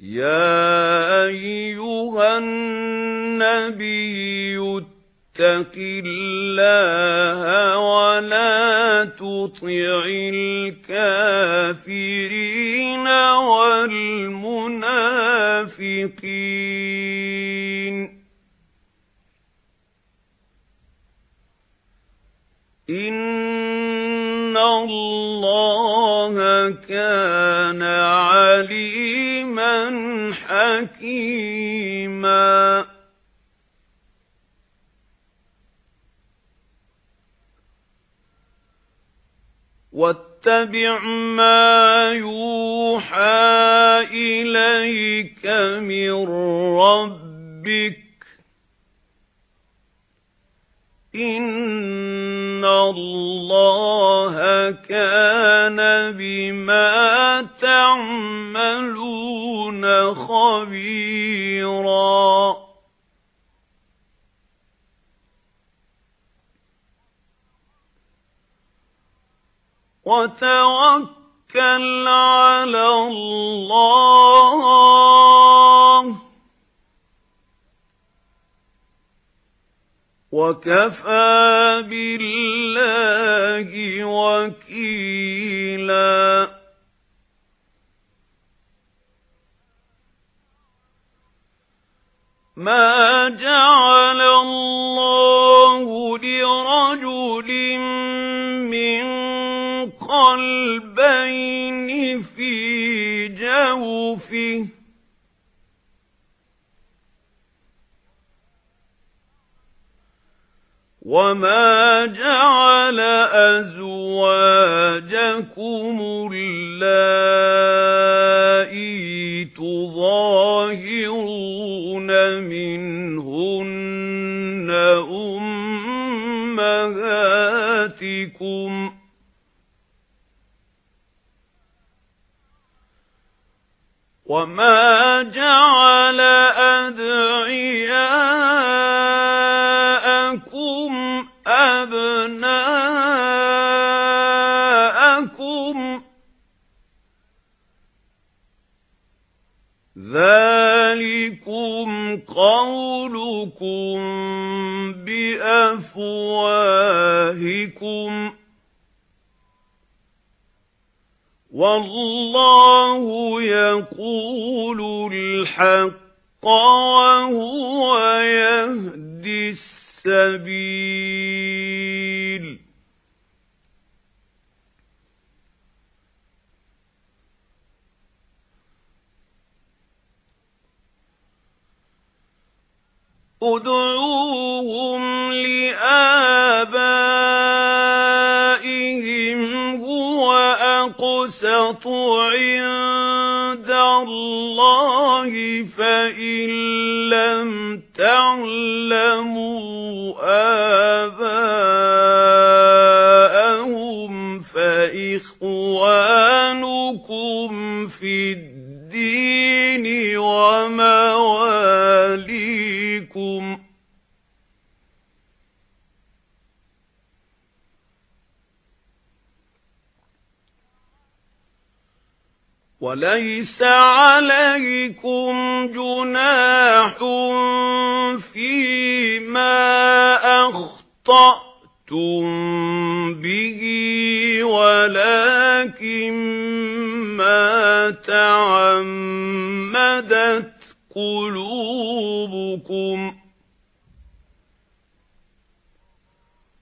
يَا أَيُّهَا النَّبِيُّ اتَّقِ اللَّهَ وَلَا تُطِعِ الْكَافِرِينَ وَالْمُنَافِقِينَ إِنَّ اللَّهَ كَانَ حَكِيمًا. وَاتَّبِعْ مَا يُوحَى إِلَيْكَ مِنْ رَبِّكَ. إِنَّ اللَّهَ كَانَ بِمَا تَعْمَلُونَ خَبِيرًا. وَتَوَكَّلْ عَلَى اللَّهِ. وَكَفَى بِاللَّهِ جَعَلَ اللَّهُ لِرَجُلٍ مِّن قَلْبَيْنِ فِي جَوْفِهِ. وَمَا جَعَلَ أَزْوَاجَكُمُ اللَّائِي أُمَّهَاتِكُمْ. وَمَا جَعَلَ أَدْعِيَاءَكُمْ أَبْنَاءَكُمْ. ذَلِكُمْ قَوْلُكُمْ بِأَفْوَاهِكُمْ وَاللَّهُ يَقُولُ الْحَقَّ وَهُوَ يَهْدِي السَّبِيلَ. ادْعُوهُمْ لِآبَائِهِمْ هُوَ أَقْسَطُ عِندَ اللَّهِ فَإِن لَّمْ تَعْلَمُوا آبَاءَهُمْ وَمَوَالِيكُمْ وَلَيْسَ عَلَيْكُمْ جُنَاحٌ فِيمَا أَخْطَأْتُم بِهِ وَلَكِن مَّا تَعَمَّدَتْ قُلُوبُكُمْ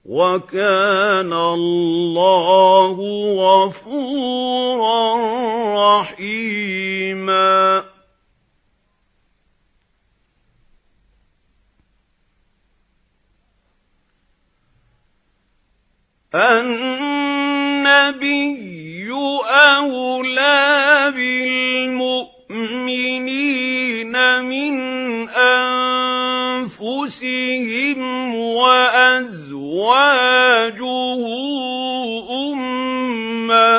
وَكَانَ اللَّهُ غَفُورًا رَّحِيمًا. النَّبِيُّ أَوْلَى بِالْمُؤْمِنِينَ وَأَزْوَاجُهُ أُمَّهَاتُهُمْ.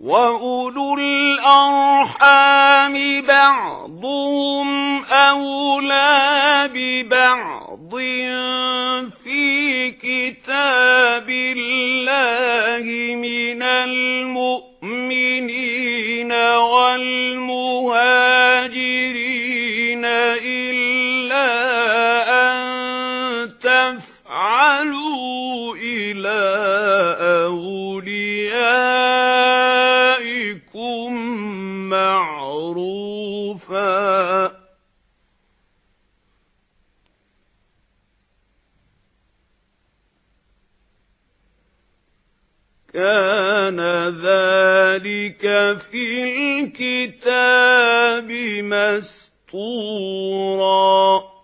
وَأُولُو الْأَرْحَامِ بَعْضُهُمْ أَوْلَى بِبَعْضٍ فِي كتاب الله من معروفا. كان ذلك في الكتاب مسطورا